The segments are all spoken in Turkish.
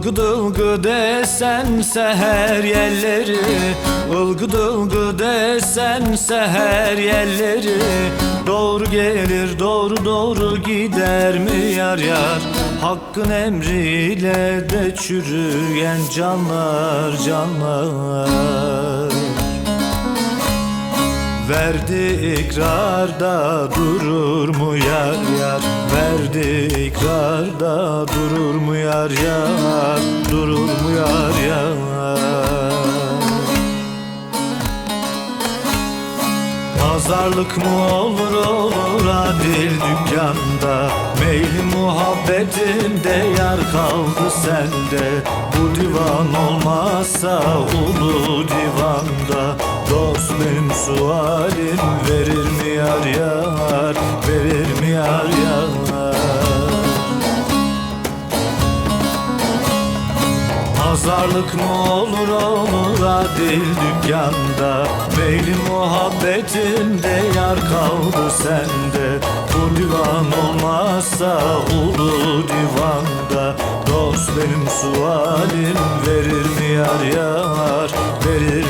Ilgı dılgı desen seher yerleri Ilgı dılgı desen seher yerleri. Doğru gelir doğru doğru gider mi yar yar? Hakkın emriyle de çürüyen canlar canlar. Verdi ikrarda durur mu yar yar? Verdi ikrarda durur mu yar yar? Durur mu yar yar? Pazarlık mı olur olur adil dükkanda? Meyli muhabbetinde yar kaldı sende. Bu divan olmazsa ulu divanda. Dost benim sualim verir mi yar yar Pazarlık mı olur olur adil dükkanda? Meyli muhabbetinde yar kaldı sende. Bu divan olmazsa ulu divanda. Dost benim sualim verir mi yar yar? Verir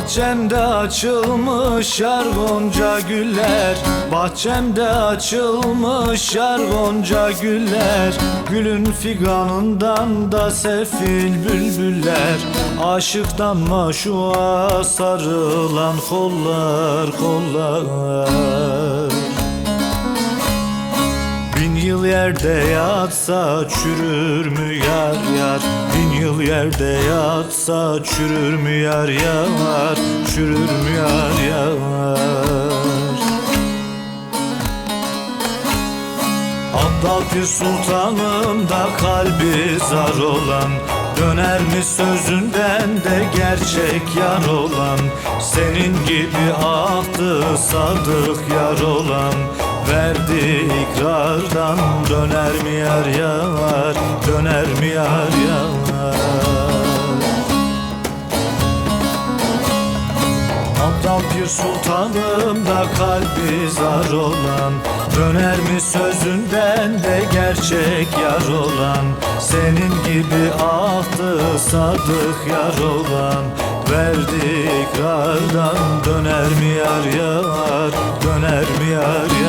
Bahçemde açılmış yar gonca güller. Bahçemde açılmış yar gonca güller. Gülün figanından da sefil bülbüller. Aşıktan maşuğa sarılan kollar kollar. Bin yıl yerde yatsa çürür mü yar yar yıl yerde yatsa çürür mü yar yar Çürür mü yar yar Abdal bir sultanım da kalbi zar olan Döner mi sözünden de gerçek yar olan? Senin gibi ahtı sadık yar olan Verdi ikrardan döner mi yar yar Döner mi yar yar Aptal bir sultanım da kalbi zar olan. Döner mi sözünden de gerçek yar olan. Senin gibi ahtı sadık yar olan. Verdi ikrardan döner mi yar yar Döner mi yar